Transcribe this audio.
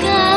歌